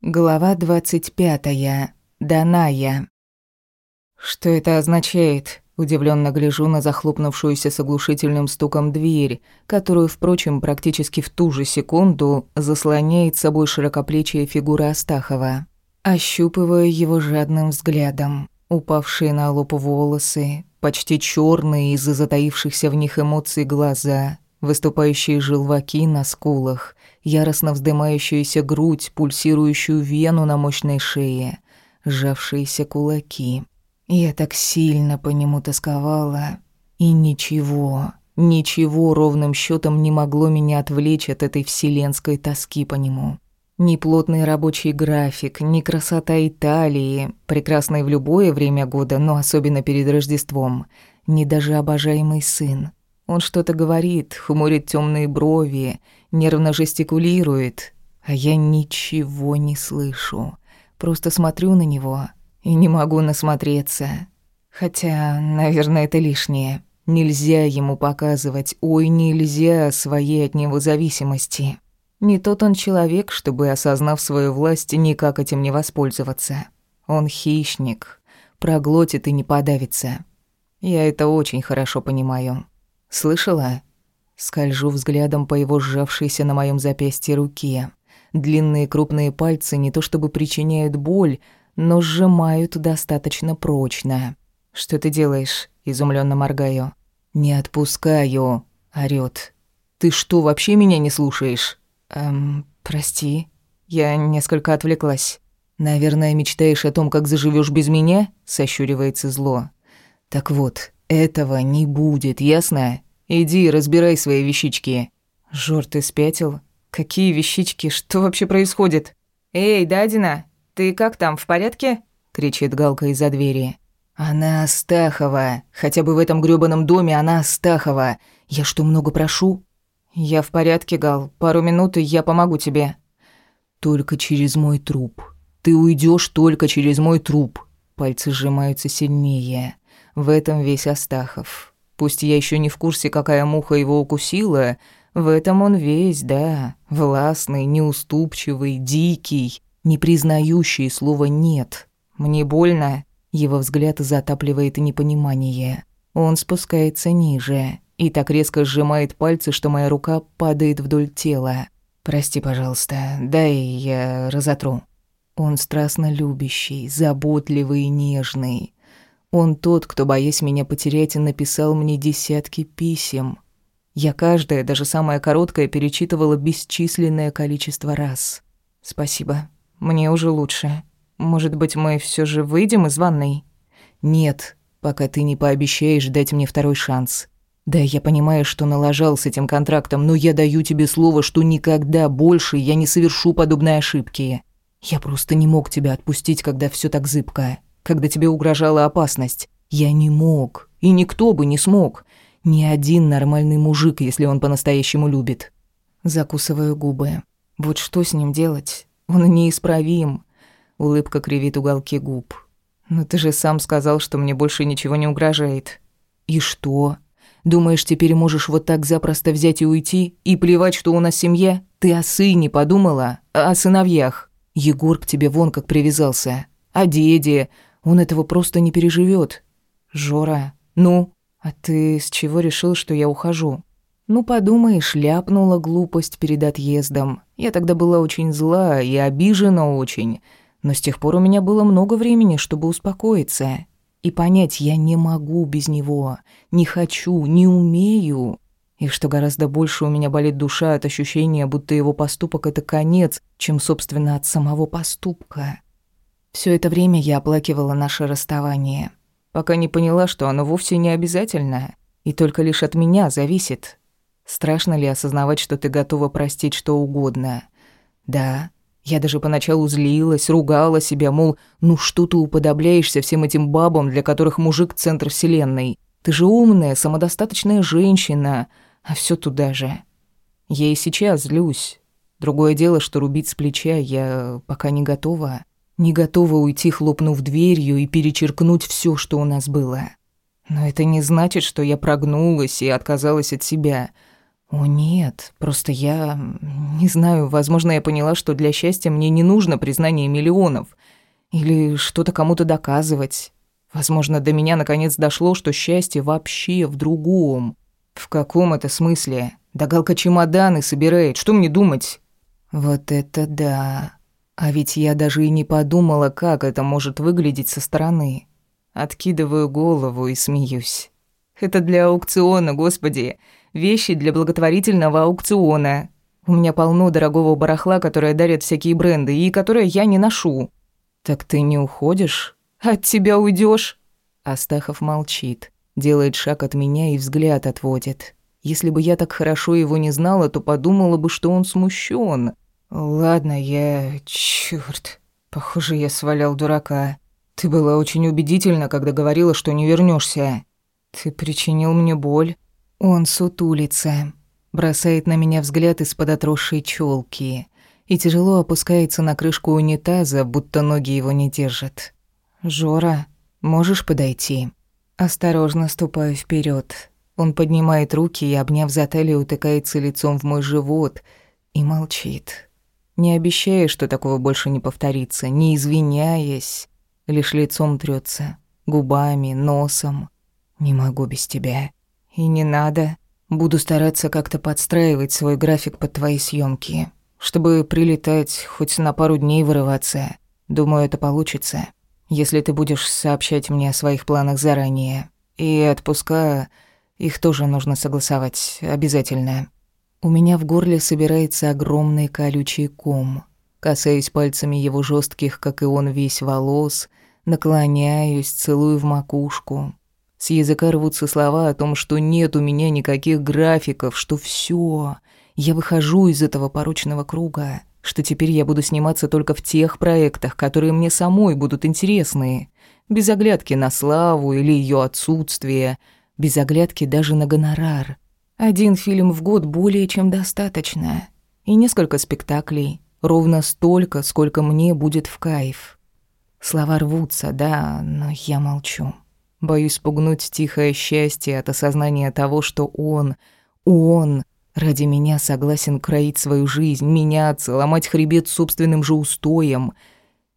Глава двадцать пятая. Даная. Что это означает? Удивленно гляжу на захлопнувшуюся с оглушительным стуком дверь, которую, впрочем, практически в ту же секунду заслоняет собой широкоплечья фигура Астахова. Ощупываю его жадным взглядом. Упавшие на лоб волосы, почти черные из-за затаившихся в них эмоций глаза, выступающие желваки на скулах, яростно вздымающуюся грудь, пульсирующую вену на мощной шее, сжавшиеся кулаки. Я так сильно по нему тосковала, и ничего, ничего ровным счетом не могло меня отвлечь от этой вселенской тоски по нему. Ни плотный рабочий график, ни красота Италии, прекрасной в любое время года, но особенно перед Рождеством, ни даже обожаемый сын. Он что-то говорит, хмурит темные брови, нервно жестикулирует, а я ничего не слышу. Просто смотрю на него и не могу насмотреться. Хотя, наверное, это лишнее. Нельзя ему показывать, ой, нельзя своей от него зависимости. Не тот он человек, чтобы, осознав свою власть, никак этим не воспользоваться. Он хищник, проглотит и не подавится. Я это очень хорошо понимаю. Слышала? Скольжу взглядом по его сжавшейся на моем запястье руке. Длинные крупные пальцы не то чтобы причиняют боль, но сжимают достаточно прочно. «Что ты делаешь?» – изумленно моргаю. «Не отпускаю», – орёт. «Ты что, вообще меня не слушаешь?» «Эм, прости». Я несколько отвлеклась. «Наверное, мечтаешь о том, как заживешь без меня?» – сощуривается зло. «Так вот, этого не будет, ясно? Иди, разбирай свои вещички. Жор, ты спятил? Какие вещички? Что вообще происходит? Эй, Дадина, ты как там, в порядке? кричит Галка из-за двери. Она Астахова. Хотя бы в этом грёбаном доме она Астахова. Я что, много прошу? Я в порядке, Гал. Пару минут, и я помогу тебе. Только через мой труп. Ты уйдешь только через мой труп. Пальцы сжимаются сильнее. В этом весь Астахов. Пусть я еще не в курсе, какая муха его укусила, в этом он весь, да, властный, неуступчивый, дикий, не признающий слова «нет». Мне больно. Его взгляд затапливает непонимание. Он спускается ниже и так резко сжимает пальцы, что моя рука падает вдоль тела. «Прости, пожалуйста, дай я разотру». Он страстно любящий, заботливый и нежный. Он тот, кто, боясь меня потерять, написал мне десятки писем. Я каждое, даже самое короткое, перечитывала бесчисленное количество раз. Спасибо. Мне уже лучше. Может быть, мы все же выйдем из ванной? Нет, пока ты не пообещаешь дать мне второй шанс. Да, я понимаю, что налажал с этим контрактом, но я даю тебе слово, что никогда больше я не совершу подобной ошибки. Я просто не мог тебя отпустить, когда все так зыбко когда тебе угрожала опасность. Я не мог, и никто бы не смог. Ни один нормальный мужик, если он по-настоящему любит. Закусываю губы. Вот что с ним делать? Он неисправим. Улыбка кривит уголки губ. Но ты же сам сказал, что мне больше ничего не угрожает. И что? Думаешь, теперь можешь вот так запросто взять и уйти? И плевать, что у нас семья? Ты о сыне подумала? О сыновьях? Егор к тебе вон как привязался. О деде, он этого просто не переживет. Жора, ну, а ты с чего решил, что я ухожу? Ну, подумаешь, ляпнула глупость перед отъездом. Я тогда была очень зла и обижена очень. Но с тех пор у меня было много времени, чтобы успокоиться. И понять, я не могу без него. Не хочу, не умею. И что гораздо больше у меня болит душа от ощущения, будто его поступок — это конец, чем, собственно, от самого поступка. Все это время я оплакивала наше расставание, пока не поняла, что оно вовсе не обязательно и только лишь от меня зависит. Страшно ли осознавать, что ты готова простить что угодно? Да, я даже поначалу злилась, ругала себя, мол, ну что ты уподобляешься всем этим бабам, для которых мужик — центр вселенной? Ты же умная, самодостаточная женщина, а все туда же. Я и сейчас злюсь. Другое дело, что рубить с плеча я пока не готова. Не готова уйти, хлопнув дверью и перечеркнуть все, что у нас было. Но это не значит, что я прогнулась и отказалась от себя. О нет, просто я... Не знаю, возможно, я поняла, что для счастья мне не нужно признание миллионов. Или что-то кому-то доказывать. Возможно, до меня наконец дошло, что счастье вообще в другом. В каком это смысле? Да Галка чемоданы собирает, что мне думать? Вот это да. А ведь я даже и не подумала, как это может выглядеть со стороны. Откидываю голову и смеюсь. Это для аукциона, господи. Вещи для благотворительного аукциона. У меня полно дорогого барахла, которое дарят всякие бренды, и которое я не ношу. Так ты не уходишь? От тебя уйдешь? Астахов молчит, делает шаг от меня и взгляд отводит. Если бы я так хорошо его не знала, то подумала бы, что он смущен. Ладно, я... Чёрт. Похоже, я свалял дурака. Ты была очень убедительна, когда говорила, что не вернешься. Ты причинил мне боль. Он сутулится, бросает на меня взгляд из-под отросшей челки и тяжело опускается на крышку унитаза, будто ноги его не держат. «Жора, можешь подойти?» Осторожно ступаю вперед. Он поднимает руки и, обняв за талию, утыкается лицом в мой живот и молчит. Не обещая, что такого больше не повторится, не извиняясь, лишь лицом трется, губами, носом. «Не могу без тебя». «И не надо. Буду стараться как-то подстраивать свой график под твои съемки, чтобы прилетать, хоть на пару дней вырываться. Думаю, это получится, если ты будешь сообщать мне о своих планах заранее. И отпуска, их тоже нужно согласовать, обязательно». У меня в горле собирается огромный колючий ком. Касаюсь пальцами его жестких, как и он весь, волос, наклоняюсь, целую в макушку. С языка рвутся слова о том, что нет у меня никаких графиков, что все, я выхожу из этого порочного круга, что теперь я буду сниматься только в тех проектах, которые мне самой будут интересны, без оглядки на славу или ее отсутствие, без оглядки даже на гонорар — один фильм в год более чем достаточно. И несколько спектаклей. Ровно столько, сколько мне будет в кайф. Слова рвутся, да, но я молчу. Боюсь спугнуть тихое счастье от осознания того, что он, он ради меня согласен кроить свою жизнь, меняться, ломать хребет собственным же устоем.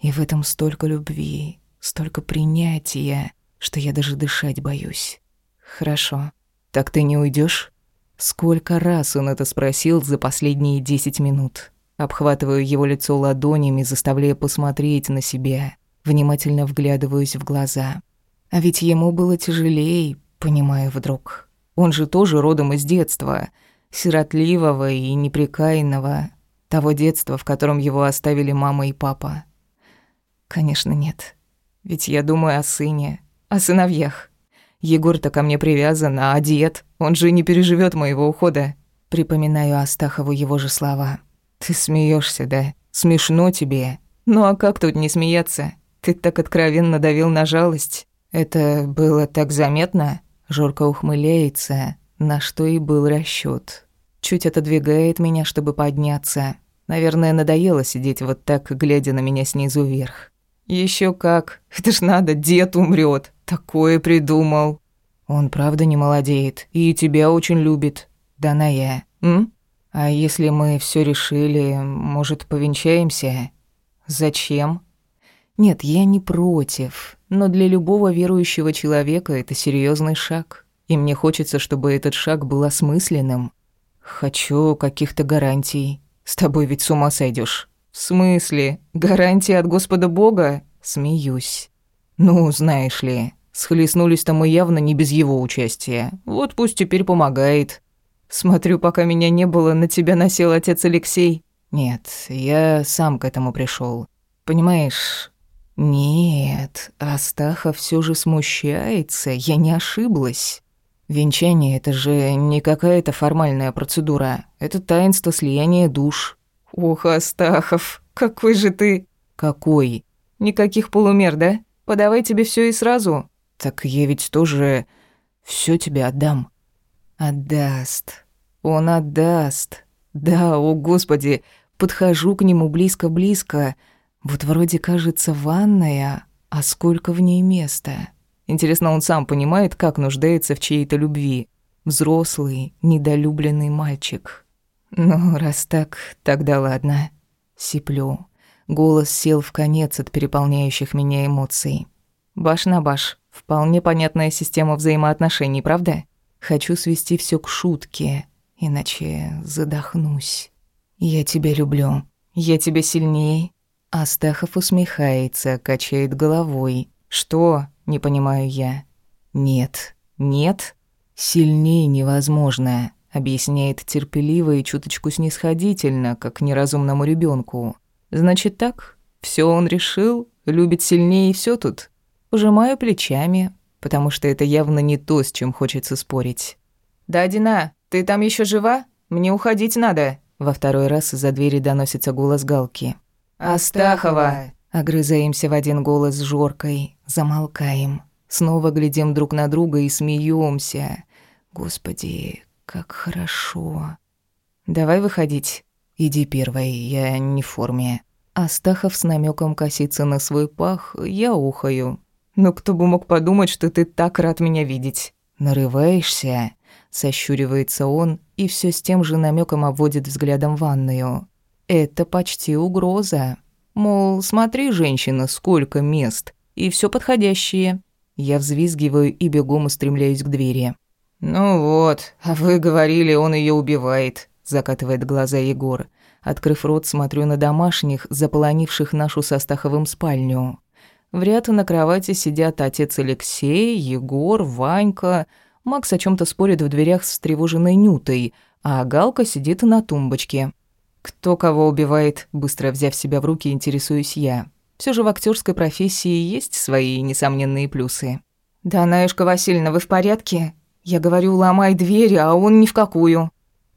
И в этом столько любви, столько принятия, что я даже дышать боюсь. Хорошо. Так ты не уйдешь? Сколько раз он это спросил за последние десять минут. Обхватываю его лицо ладонями, заставляя посмотреть на себя. Внимательно вглядываюсь в глаза. А ведь ему было тяжелее, понимаю вдруг. Он же тоже родом из детства. Сиротливого и неприкаянного. Того детства, в котором его оставили мама и папа. Конечно, нет. Ведь я думаю о сыне, о сыновьях. Егор-то ко мне привязан, а дед, он же не переживет моего ухода. Припоминаю Астахову его же слова. Ты смеешься, да? Смешно тебе. Ну а как тут не смеяться? Ты так откровенно давил на жалость. Это было так заметно? Жорко ухмыляется, на что и был расчёт. Чуть отодвигает меня, чтобы подняться. Наверное, надоело сидеть вот так, глядя на меня снизу вверх. Еще как. Это ж надо, дед умрет. Такое придумал. Он правда не молодеет и тебя очень любит. Даная, м? А если мы все решили, может, повенчаемся? Зачем? Нет, я не против, но для любого верующего человека это серьезный шаг. И мне хочется, чтобы этот шаг был осмысленным. Хочу каких-то гарантий. С тобой ведь с ума сойдешь. В смысле? Гарантии от Господа Бога? Смеюсь. Ну, знаешь ли, схлестнулись-то мы явно не без его участия. Вот пусть теперь помогает. Смотрю, пока меня не было, на тебя насел отец Алексей. Нет, я сам к этому пришел. Понимаешь? Нет, Астаха все же смущается, я не ошиблась. Венчание — это же не какая-то формальная процедура. Это таинство слияния душ. Ох, Астахов, какой же ты... Какой? Никаких полумер, да? Подавай тебе все и сразу. Так я ведь тоже все тебе отдам. Отдаст. Он отдаст. Да, о господи, подхожу к нему близко-близко. Вот вроде кажется ванная, а сколько в ней места. Интересно, он сам понимает, как нуждается в чьей-то любви. Взрослый, недолюбленный мальчик. Ну, раз так, тогда ладно. Сиплю. Голос сел в конец от переполняющих меня эмоций. Баш на баш. Вполне понятная система взаимоотношений, правда? Хочу свести все к шутке, иначе задохнусь. Я тебя люблю. Я тебя сильнее. Астахов усмехается, качает головой. Что? Не понимаю я. Нет. Нет. Сильнее невозможно, объясняет терпеливо и чуточку снисходительно, как неразумному ребенку. Значит так? Все он решил, любит сильнее и все тут. Пожимаю плечами, потому что это явно не то, с чем хочется спорить. «Да, Дина, ты там еще жива? Мне уходить надо!» Во второй раз из-за двери доносится голос Галки. «Астахова!» Огрызаемся в один голос с Жоркой, замолкаем. Снова глядим друг на друга и смеемся. Господи, как хорошо. Давай выходить. Иди первой, я не в форме. Астахов с намеком косится на свой пах, я ухаю. Но кто бы мог подумать, что ты так рад меня видеть. Нарываешься? Сощуривается он и все с тем же намеком обводит взглядом ванную. Это почти угроза. Мол, смотри, женщина, сколько мест. И все подходящее. Я взвизгиваю и бегом устремляюсь к двери. «Ну вот, а вы говорили, он ее убивает», — закатывает глаза Егор. Открыв рот, смотрю на домашних, заполонивших нашу со Стаховым спальню. В ряд на кровати сидят отец Алексей, Егор, Ванька. Макс о чем то спорит в дверях с встревоженной Нютой, а Галка сидит на тумбочке. Кто кого убивает, быстро взяв себя в руки, интересуюсь я. Все же в актерской профессии есть свои несомненные плюсы. «Да, Наюшка Васильевна, вы в порядке?» Я говорю, ломай двери, а он ни в какую.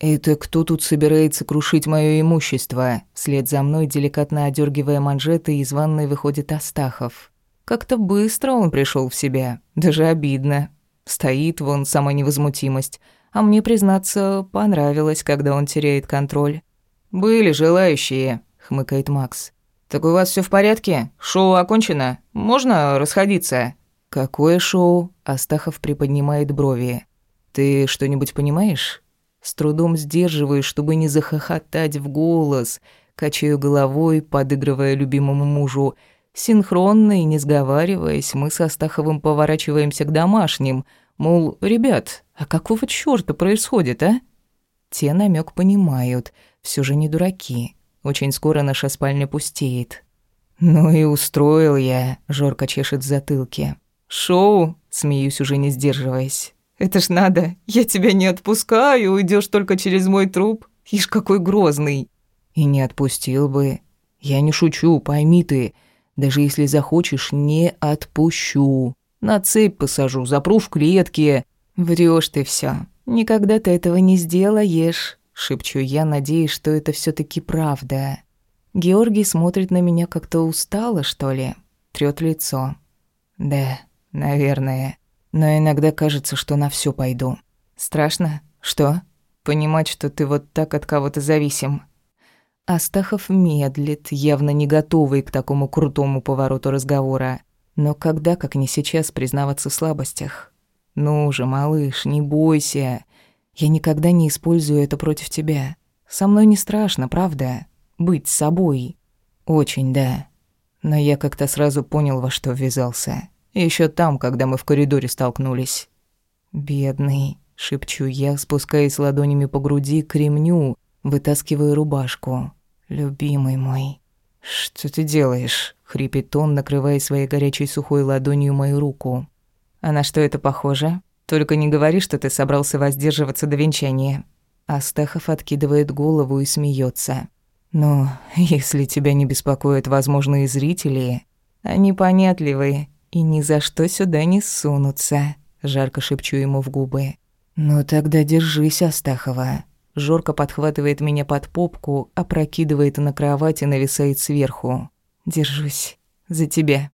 «Это кто тут собирается крушить мое имущество?» Вслед за мной, деликатно одергивая манжеты, из ванной выходит Астахов. Как-то быстро он пришел в себя, даже обидно. Стоит вон сама невозмутимость, а мне, признаться, понравилось, когда он теряет контроль. «Были желающие», — хмыкает Макс. «Так у вас все в порядке? Шоу окончено? Можно расходиться?» «Какое шоу?» – Астахов приподнимает брови. «Ты что-нибудь понимаешь?» С трудом сдерживаю, чтобы не захохотать в голос. Качаю головой, подыгрывая любимому мужу. Синхронно и не сговариваясь, мы с Астаховым поворачиваемся к домашним. Мол, ребят, а какого чёрта происходит, а? Те намек понимают, все же не дураки. Очень скоро наша спальня пустеет. «Ну и устроил я», — Жорко чешет в затылке. «Шоу?» — смеюсь, уже не сдерживаясь. «Это ж надо! Я тебя не отпускаю, уйдешь только через мой труп. Ишь, какой грозный!» «И не отпустил бы. Я не шучу, пойми ты. Даже если захочешь, не отпущу. На цепь посажу, запру в клетке». Врешь ты все. Никогда ты этого не сделаешь», — шепчу я, надеясь, что это все таки правда. Георгий смотрит на меня как-то устало, что ли, трёт лицо. «Да, Наверное. Но иногда кажется, что на все пойду. Страшно? Что? Понимать, что ты вот так от кого-то зависим. Астахов медлит, явно не готовый к такому крутому повороту разговора. Но когда, как не сейчас, признаваться в слабостях? Ну же, малыш, не бойся. Я никогда не использую это против тебя. Со мной не страшно, правда? Быть собой. Очень, да. Но я как-то сразу понял, во что ввязался. Еще там, когда мы в коридоре столкнулись. «Бедный», — шепчу я, спускаясь ладонями по груди к ремню, вытаскивая рубашку. «Любимый мой». «Что ты делаешь?» — хрипит он, накрывая своей горячей сухой ладонью мою руку. «А на что это похоже? Только не говори, что ты собрался воздерживаться до венчания». Астахов откидывает голову и смеется. «Ну, если тебя не беспокоят возможные зрители, они понятливые и ни за что сюда не сунутся», — жарко шепчу ему в губы. «Ну тогда держись, Астахова». Жорко подхватывает меня под попку, опрокидывает на кровать и нависает сверху. «Держусь. За тебя».